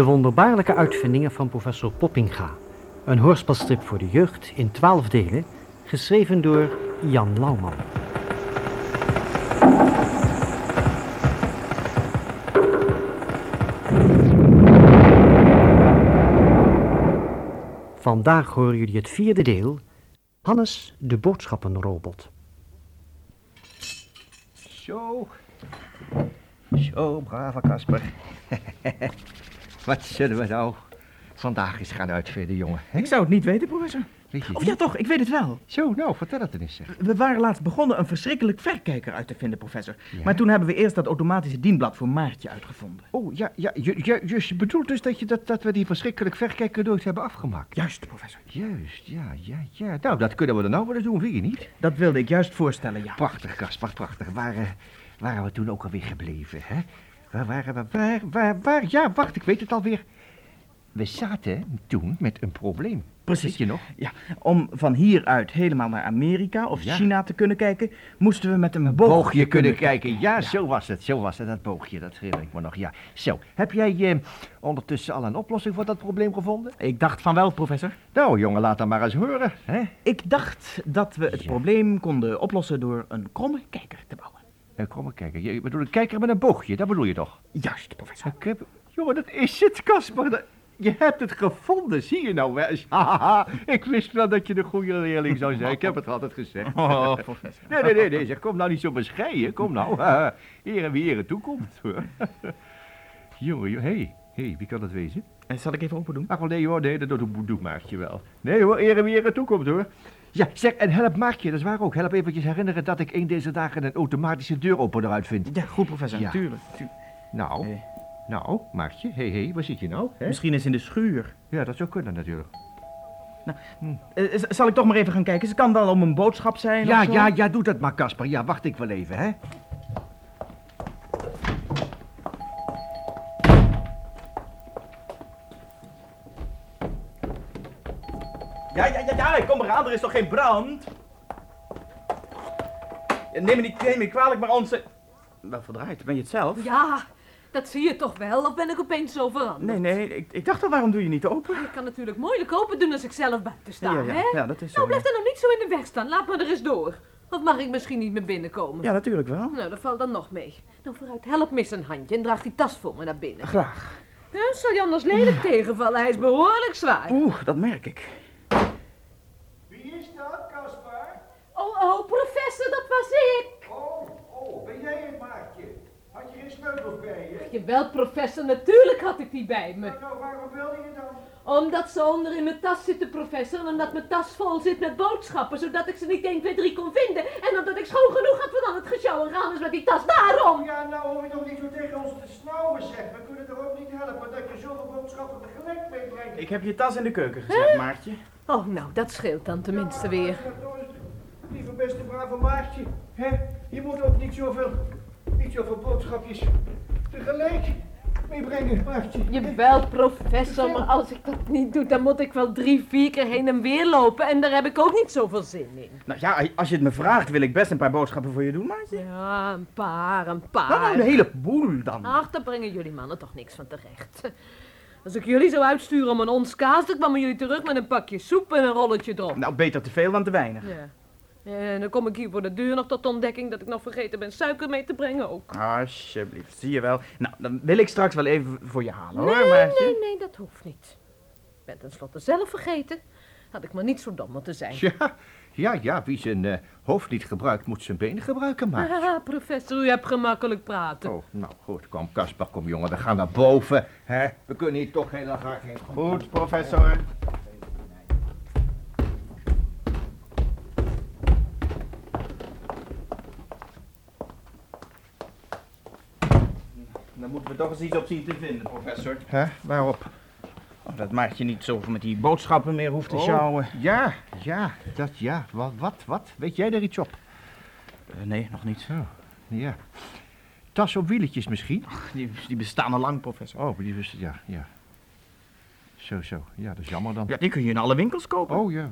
De wonderbaarlijke uitvindingen van professor Poppinga. Een hoorspelstrip voor de jeugd in twaalf delen, geschreven door Jan Lauwman. Vandaag horen jullie het vierde deel, Hannes de boodschappenrobot. Zo. Zo, brave Kasper. Wat zullen we nou vandaag eens gaan uitvinden, jongen? hè? Ik zou het niet weten, professor. Weet je Of het ja, toch, ik weet het wel. Zo, nou, vertel het dan eens, zeg. We waren laatst begonnen een verschrikkelijk verkijker uit te vinden, professor. Ja? Maar toen hebben we eerst dat automatische dienblad voor Maartje uitgevonden. Oh, ja, ja, ju- ju- juist, je bedoelt dus dat, je, dat, dat we die verschrikkelijk verkijker nooit hebben afgemaakt? Juist, professor. Juist, ja, ja, ja. Nou, dat kunnen we dan nou wel eens doen, vind je niet? Dat wilde ik juist voorstellen, ja. Prachtig, Kasper, prachtig. Waar eh, waren we toen ook alweer gebleven, hè? Waar waren we, waar, waar, waar? Ja, wacht, ik weet het alweer. We zaten toen met een probleem. Precies. Weet je nog? Ja, om van hieruit helemaal naar Amerika of Ja. China te kunnen kijken, moesten we met een boogje, boogje, kunnen kijken. Ja, zo was het. Zo was het, dat boogje. Dat herinner ik me nog. Ja. Zo, heb jij eh, ondertussen al een oplossing voor dat probleem gevonden? Ik dacht van wel, professor. Nou, jongen, laat dan maar eens horen. Hè? Ik dacht dat we het Ja. probleem konden oplossen door een kromme kijker te bouwen. Eh, kom maar kijken. Je bedoelt een kijker met een boogje, dat bedoel je toch? Juist, professor. Ik heb... Jongen, dat is het, Kasper. Dat- Je hebt het gevonden, zie je nou wel ik wist wel dat je de goede leerling zou zijn. Ik heb het altijd gezegd. Oh, professor. Nee, nee, nee, nee, zeg, kom nou niet zo bescheiden. Kom nou. Eer wie ere toekomt. hoor. Jongen, hé, hey, hey, wie kan dat wezen? Eh, Zal ik even open doen? Ach, wel, nee hoor, nee, dat doet, doet Maartje wel. Nee hoor, ere wie ere toekomt hoor. Ja, zeg, en help Maartje, dat is waar ook. Help eventjes herinneren dat ik een deze dagen een automatische deuropener uitvind. Ja, goed, professor. Ja. Natuurlijk. Tu- Nou, Eh, nou, Maartje, hé, hé, waar zit je nou? Hè? Misschien is in de schuur. Ja, dat zou kunnen natuurlijk. Eh, z- zal ik toch maar even gaan kijken? Ze kan wel om een boodschap zijn Ja, of zo? ja, ja, doe dat maar, Kasper. Ja, wacht ik wel even, hè. Eraan, er is toch geen brand? Ja, neem me niet, neem me kwalijk, maar onze... Wel verdraaid, ben je het zelf? Ja, dat zie je toch wel, of ben ik opeens zo veranderd? Nee, nee, ik, ik dacht al, waarom doe je niet open? Ik kan natuurlijk moeilijk open doen als ik zelf buiten sta, ja, ja, hè? ja, dat is zo. nou, blijf er nog niet zo in de weg staan. Laat me er eens door. Of mag ik misschien niet meer binnenkomen? Ja, natuurlijk wel. Nou, dat valt dan nog mee. Nou, vooruit, help mis een handje en draag die tas voor me naar binnen. Graag. Ja, zal je anders lelijk tegenvallen? Hij is behoorlijk zwaar. Oeh, dat merk ik. Wie is dat, Kasper? Oh, oh, professor, dat was ik. Oh, oh, ben jij het, Maartje? Had je geen sleutels bij je? Jawel, professor, natuurlijk had ik die bij me. Nou, waarom wilde je dan? Omdat ze onder in mijn tas zitten, professor. En omdat mijn tas vol zit met boodschappen, zodat ik ze niet 1, 2, 3 kon vinden. En omdat ik schoon genoeg had van al het gesjouw en gaan is met die tas. Daarom! Ja, nou hoor je toch niet zo tegen ons te snauwen, zeg. We kunnen toch ook niet helpen dat je zoveel boodschappen tegelijk meebrengt. Ik heb je tas in de keuken gezet, Maartje. Oh, nou, dat scheelt dan tenminste weer. Lieve beste brave Maartje, hè? Je moet ook niet zoveel, niet zoveel boodschapjes tegelijk meebrengen, Maartje. Jawel, professor, maar als ik dat niet doe, dan moet ik wel drie, vier keer heen en weer lopen. En daar heb ik ook niet zoveel zin in. Nou ja, als je het me vraagt, wil ik best een paar boodschappen voor je doen, Maartje. Ja, een paar, een Nou, nou, paar. een heleboel dan. Ach, daar brengen jullie mannen toch niks van terecht. Als ik jullie zou uitsturen om een ons kaas, dan kwamen jullie terug met een pakje soep en een rolletje erop. Nou, beter te veel dan te weinig. Ja. En dan kom ik hier voor de deur nog tot ontdekking dat ik nog vergeten ben suiker mee te brengen ook. Alsjeblieft, zie je wel. Nou, dan wil ik straks wel even voor je halen, hoor, nee, Maartje. nee, nee, dat hoeft niet. Ik ben tenslotte zelf vergeten. Had ik maar niet zo dom moeten zijn. Ja, ja, ja, wie zijn eh, hoofd niet gebruikt, moet zijn benen gebruiken, Maartje. Ah, professor, u hebt gemakkelijk praten. Oh, nou goed, kom Kasper, kom jongen, we gaan naar boven. Hè? We kunnen hier toch heel erg hard heen. Goed, professor. Dan moeten we toch eens iets op zien te vinden, professor. Hè? Waarop? Oh, dat Maartje niet zo met die boodschappen meer hoeft te Oh, sjouwen. Ja, ja, dat ja. Wat, wat, wat? Weet jij er iets op? Eh, nee, nog niet. Ja. Tas op wieletjes misschien? Die, die bestaan al lang, professor. Oh, die wist ja, ja. Zo, zo. Ja, dat is jammer dan. Ja, die kun je in alle winkels kopen. Oh, ja.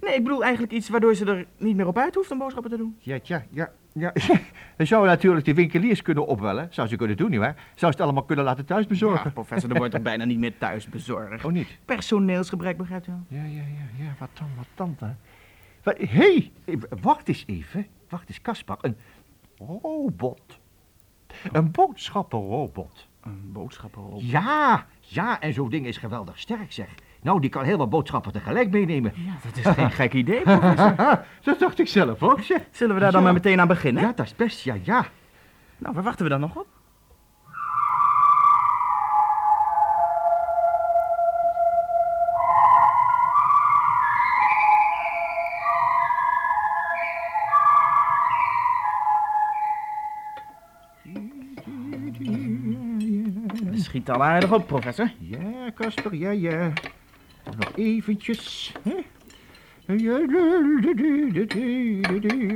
Nee, ik bedoel eigenlijk iets waardoor ze er niet meer op uit hoeft om boodschappen te doen. Ja, ja, ja. Ja, dan zou je natuurlijk de winkeliers kunnen opbellen. Zou ze kunnen doen, nietwaar? Zou ze het allemaal kunnen laten thuis bezorgen? Ja, professor, er wordt toch bijna niet meer thuis bezorgd. Oh, niet? Personeelsgebrek, begrijpt u wel? Ja, ja, ja, ja. Wat dan, wat dan? dan? Wat- Hé, hey, wacht eens even. Wacht eens, Kaspar. Een robot. Een boodschappenrobot. Een boodschappenrol. Ja, ja, en zo'n ding is geweldig sterk, zeg. Nou, die kan heel wat boodschappen tegelijk meenemen. Ja, dat is geen gek idee, professor. dat dacht ik zelf ook, zeg. Zullen we daar dan Ja. maar meteen aan beginnen? Ja, dat is best, ja, ja. Nou, waar wachten we dan nog op? Schiet al aardig op, professor. Ja, Kasper, ja, ja. Nog eventjes. Hè?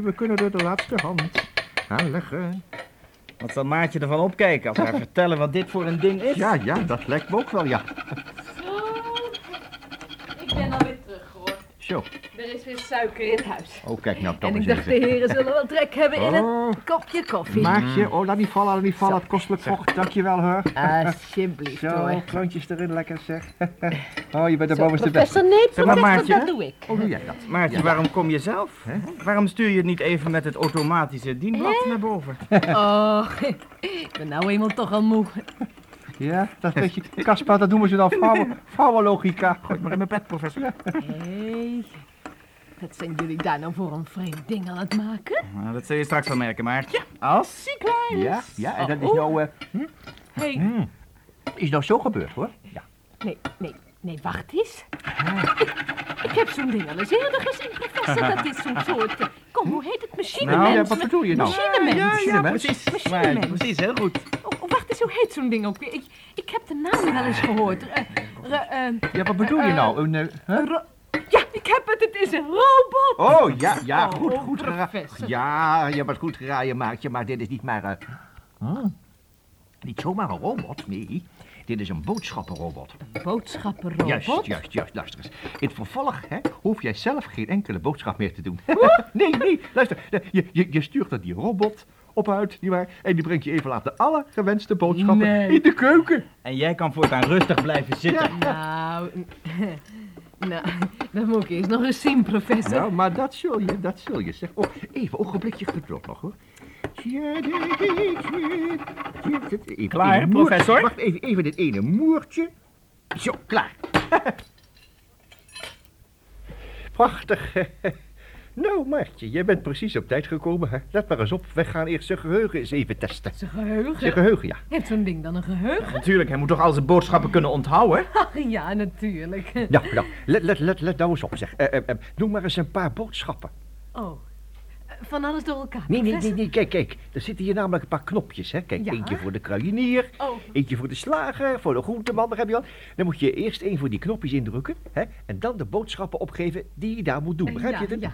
We kunnen er de laatste hand aan leggen. Wat zal Maartje ervan opkijken als we haar vertellen wat dit voor een ding is? Ja, ja, dat lijkt me ook wel, ja. Zo. Ik ben alweer terug, hoor. Zo. Er is weer suiker in huis. Oh, kijk nou toch En ik dacht, de heren zullen wel trek hebben in een Oh, kopje koffie. maatje. Oh, laat niet vallen, laat niet vallen. Het kostelijk vocht. Dankjewel, hoor. Alsjeblieft, Zo, hoor. klontjes erin, lekker zeg. Oh, je bent de bovenste beste. professor, Zeg maar, Maartje, dat doe ik. Oh, doe jij dat? Maartje, Ja. waarom kom je zelf? Waarom stuur je het niet even met het automatische dienblad naar boven? Och, ik ben nou eenmaal toch al moe. Ja, dat weet je. Kaspar, dat noemen ze dan vrouwen, vrouwenlogica. Gooi maar in mijn bed, professor. Hé, wat zijn jullie daar nou voor een vreemd ding aan het maken? Nou, dat zul je straks wel merken, Maartje. Als hij klein is. Ja, ja, en dat is Oh. nou, eh, Hé, hmm, is nou zo gebeurd, hoor. Ja. nee, nee, nee, wacht eens. Ik heb zo'n ding al eens eerder gezien, professor. Dat is zo'n soort, eh, kom, hoe heet het, machinemens? Nou, ja, wat bedoel je nou? Machinemens. Ja, ja, Machinemens. precies. Precies, heel goed. Oh, oh, wacht eens, hoe heet zo'n ding ook weer? Ik, ik heb de naam wel eens gehoord. Eh, Ja, wat bedoel je nou? Een, huh? Heb het, het is een robot. Oh, ja, ja, Oh, goed, goed geraden. Ja, je hebt het goed geraaien, maatje, maar dit is niet maar... eh, hmm, niet zomaar een robot, nee. Dit is een boodschappenrobot. Boodschappenrobot? Juist, juist, juist, luister eens. In het vervolg hè, hoef jij zelf geen enkele boodschap meer te doen. nee, nee, luister. Je, je, je stuurt dan die robot op uit, nietwaar? En die brengt je even later alle gewenste boodschappen Nee. in de keuken. En jij kan voortaan rustig blijven zitten. Nou, nou, dat moet ik eerst nog eens zien, professor. Nou, maar dat zul je, dat zul je. Zeg, oh, even ogenblikje geduld nog, hoor. Even, Klaar, even moer- professor? Wacht even, even dit ene moertje. Zo, klaar. Prachtig. Nou, Maartje, jij bent precies op tijd gekomen. Hè? Let maar eens op, we gaan eerst zijn geheugen eens even testen. Zijn geheugen? Zijn geheugen, ja. Heeft zo'n ding dan een geheugen? Natuurlijk, hij moet toch al zijn boodschappen kunnen onthouden? Ach, ja, natuurlijk. Nou, nou, let, let, let, let nou eens op, zeg. Eh, eh, eh, noem maar eens een paar boodschappen. Oh, van alles door elkaar, Nee, nee, nee, nee, kijk, kijk. Er zitten hier namelijk een paar knopjes, hè. Kijk, Ja. eentje voor de kruidenier, Oh, eentje voor de slager, voor de groenteman, daar heb je al. Dan moet je eerst één voor die knopjes indrukken, hè. En dan de boodschappen opgeven die je daar moet doen. Begrijp ja, je het? Ja.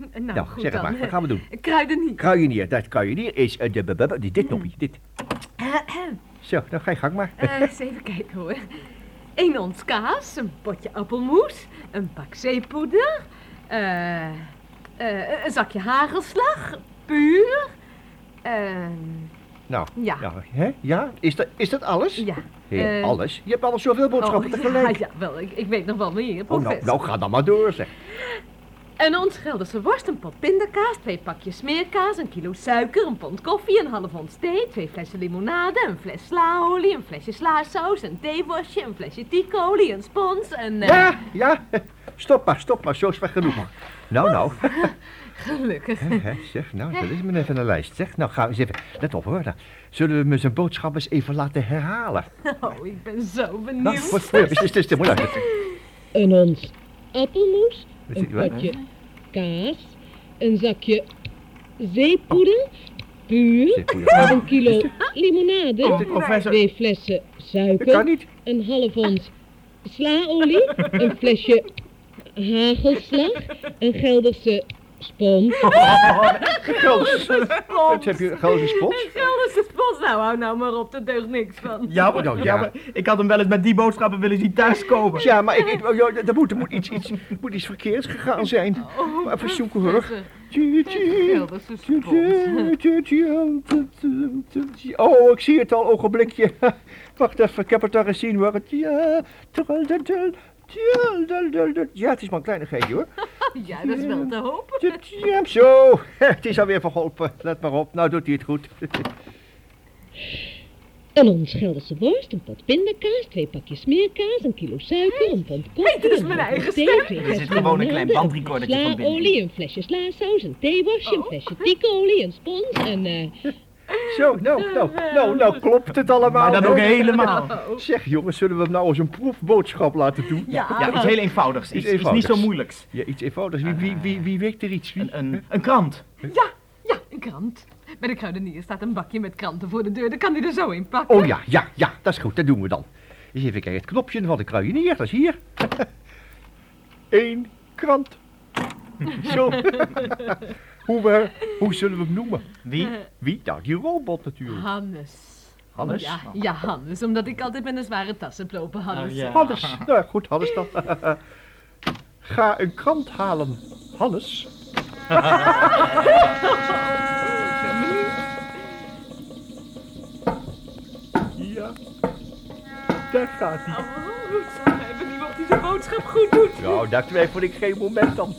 Nou, Nou, goed zeg het dan. maar, wat gaan we doen? Kruidenier. Kruidenier, dat kruidenier is eh, de, de, de, dit, dit knopje, dit. Ahem. Zo, dan ga je gang maar. Eh, eens even kijken hoor. Eén ons kaas, een potje appelmoes, een pak zeepoeder, eh, eh, een zakje hagelslag, puur. ehm, Nou, ja. hè? ja? Is, dat, is dat alles? ja. Eh, alles? Je hebt alles zoveel boodschappen oh, tegelijk. Ja, ja, wel, ik, ik weet nog wel meer, Oh, nou, nou, ga dan maar door, zeg. En ons Gelderse worst, een pot pindakaas, twee pakjes smeerkaas, een kilo suiker, een pond koffie, een half ons thee, twee flessen limonade, een fles slaolie, een flesje slaasaus, een theeworstje, een flesje tiekolie, een spons, en... eh, Ja, ja. Stop maar, stop maar, zo is wel genoeg. Nou, nou. Gelukkig. Zeg, nou, dat is me even een lijst. Zeg, nou, gaan we eens even. Let op hoor. Nou, zullen we me zijn boodschap eens even laten herhalen? Oh, ik ben zo benieuwd. Nou, wat voor je? Is dit moeilijk? een ons appelmoes, een potje kaas, een zakje zeepoeder, puur, een kilo limonade, twee flessen suiker, een half ons slaolie, een flesje hagelslag, een Gelderse spons. Gelderse, wat heb je, Gelderse spons? Gelderse spons, nou hou nou maar op, daar deugt niks van. Ja, maar, ja. ja, maar ik had hem wel eens met die boodschappen willen zien thuiskomen. Ja, maar ik, ik, oh, ja, er, moet, er moet, iets, iets, moet iets verkeerds gegaan zijn. Oh, Maar even zoeken hoor. Oh, ik zie het al, ogenblikje. Wacht even, ik heb het al gezien hoor. Ja, het is maar een kleinigheidje hoor. Ja, dat is wel te hopen. Ja, zo, het is alweer verholpen. Let maar op, nou doet hij het goed. Een ons Gelderse worst, een pot pindakaas, twee pakjes smeerkaas, een kilo suiker, een pond koffie, Hey, dat is een mijn eigen thee, twee Er zit gewoon een klein bandrecordertje een van binnen. slaaolie, een flesje slaasaus, een theeworstje, een flesje tiekolie, een spons en eh Zo, nou, nou, nou, nou klopt het allemaal. Maar dan ook hè? helemaal. Zeg jongens, zullen we hem nou eens een proefboodschap laten doen? Ja, Ja, iets heel eenvoudigs. Iets, iets niet eenvoudigs. zo moeilijks. Ja, iets eenvoudigs. Wie, wie, wie, wie weet er iets? Wie? Een, een, een krant. ja, ja, een krant. Bij de kruidenier staat een bakje met kranten voor de deur, dan kan hij er zo in pakken. Oh ja, ja, ja, dat is goed, dat doen we dan. Eens even kijken, het knopje van de kruidenier, dat is hier. Eén krant. Zo. hoe, eh, hoe zullen we hem noemen? Wie? Wie? Nou, die robot natuurlijk. Hannes. Hannes? Ja, ja, Hannes, omdat ik altijd met een zware tas heb lopen, Hannes. Oh, ja. Hannes. Nou, goed, Hannes dan. Ga een krant halen. Hannes. Daar gaat hij. Oh, even niet of hij zijn boodschap goed doet. Nou, daar twijfel ik geen moment aan.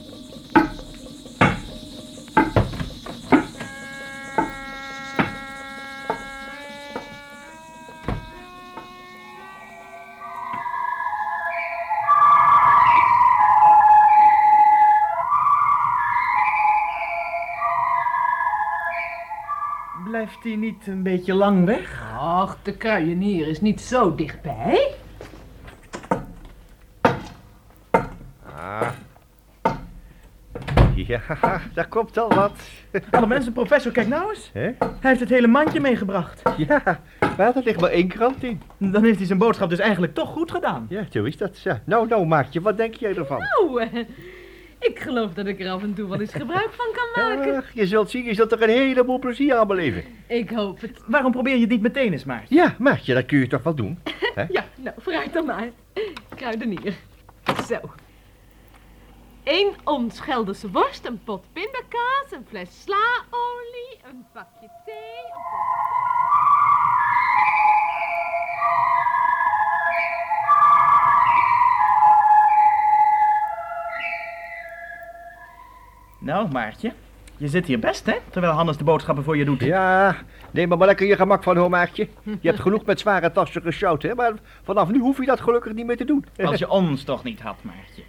Blijft hij niet een beetje lang weg? Ach, de kruienier is niet zo dichtbij. Ah. Ja, daar komt al wat. Alle mensen, professor, kijk nou eens. Hè? Hij heeft het hele mandje meegebracht. Ja, maar er ligt maar één krant in. Dan heeft hij zijn boodschap dus eigenlijk toch goed gedaan. Ja, zo is dat. Ja. Nou, nou, Maartje, wat denk jij ervan? Nou, eh, ik geloof dat ik er af en toe wel eens gebruik van kan maken. Ach, je zult zien, je zult er een heleboel plezier aan beleven. Ik hoop het. Waarom probeer je het niet meteen eens, Maartje? Ja, Maartje, dat kun je toch wel doen? Ja, nou, vooruit dan maar. Kruidenier. Zo. Eén ons Gelderse worst, een pot pindakaas, een fles slaolie, een pakje thee, een pot... Nou, Maartje, je zit hier best, hè? Terwijl Hannes de boodschappen voor je doet. Ja, neem er maar lekker je gemak van, hoor, Maartje. Je hebt genoeg met zware tassen gesjouwd, hè? Maar vanaf nu hoef je dat gelukkig niet meer te doen. Als je ons toch niet had, Maartje.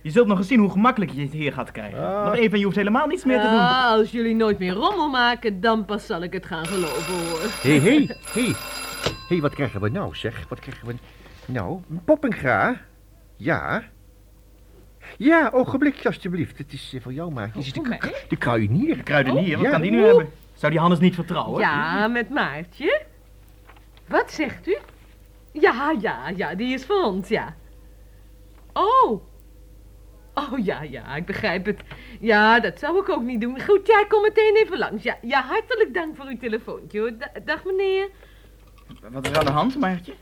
Je zult nog eens zien hoe gemakkelijk je het hier gaat krijgen. Ah. Nog even en je hoeft helemaal niets meer te doen. Ah, als jullie nooit meer rommel maken, dan pas zal ik het gaan geloven, hoor. Hé, hé, hé. Hé, wat krijgen we nou, zeg? Wat krijgen we... Nou, Poppingra? Ja? Ja, ogenblikje alstublieft. Het is eh, voor jou, Maartje. Het is de, mij? k- de kruidenier. De kruidenier, wat Ja. kan die nu hebben? Zou die Hannes niet vertrouwen? Ja, met Maartje. Wat zegt u? Ja, ja, ja, die is voor ons, ja. Oh. Oh, ja, ja, ik begrijp het. Ja, dat zou ik ook niet doen. Goed, ja, ik kom meteen even langs. Ja, ja hartelijk dank voor uw telefoontje, hoor. Da- dag, meneer. Wat is aan de hand, Maartje?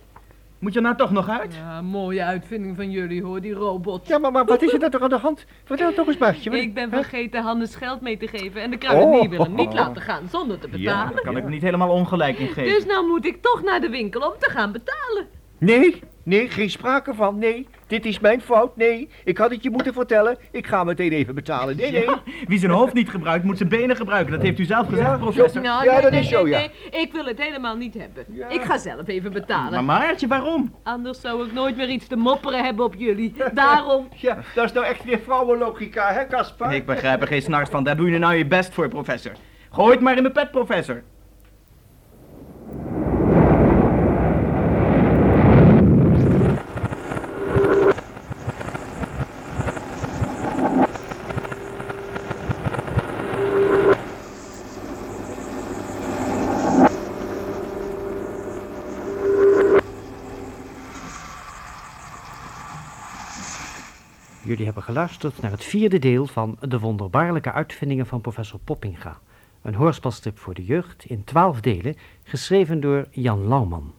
Moet je er nou toch nog uit? Ja, mooie uitvinding van jullie, hoor, die robot. Ja, maar, maar wat is er nou toch aan de hand? Vertel het toch eens, Maartje. Wat- Ik ben vergeten Hannes geld mee te geven en de kruidenier Oh. wil hem niet laten gaan zonder te Ja, betalen. daar kan ik me niet helemaal ongelijk in geven. Dus nou moet ik toch naar de winkel om te gaan betalen. Nee, nee, geen sprake van. Nee, dit is mijn fout. Nee, ik had het je moeten vertellen. Ik ga meteen even betalen. Nee, nee. Ja, wie zijn hoofd niet gebruikt, moet zijn benen gebruiken. Dat heeft u zelf gezegd, Ja, professor. Nou, Ja, nee, dat nee, is zo, nee, ja. nee, ik wil het helemaal niet hebben. Ja. Ik ga zelf even betalen. Maar Maartje, waarom? Anders zou ik nooit meer iets te mopperen hebben op jullie. Daarom. Ja, dat is nou echt weer vrouwenlogica, hè, Caspar? Ik begrijp er geen snars van. Daar doe je nou je best voor, professor. Gooi het maar in mijn pet, professor. Jullie hebben geluisterd naar het vierde deel van De wonderbaarlijke uitvindingen van professor Poppinga. Een hoorspelstrip voor de jeugd in twaalf delen, geschreven door Jan Lauwman.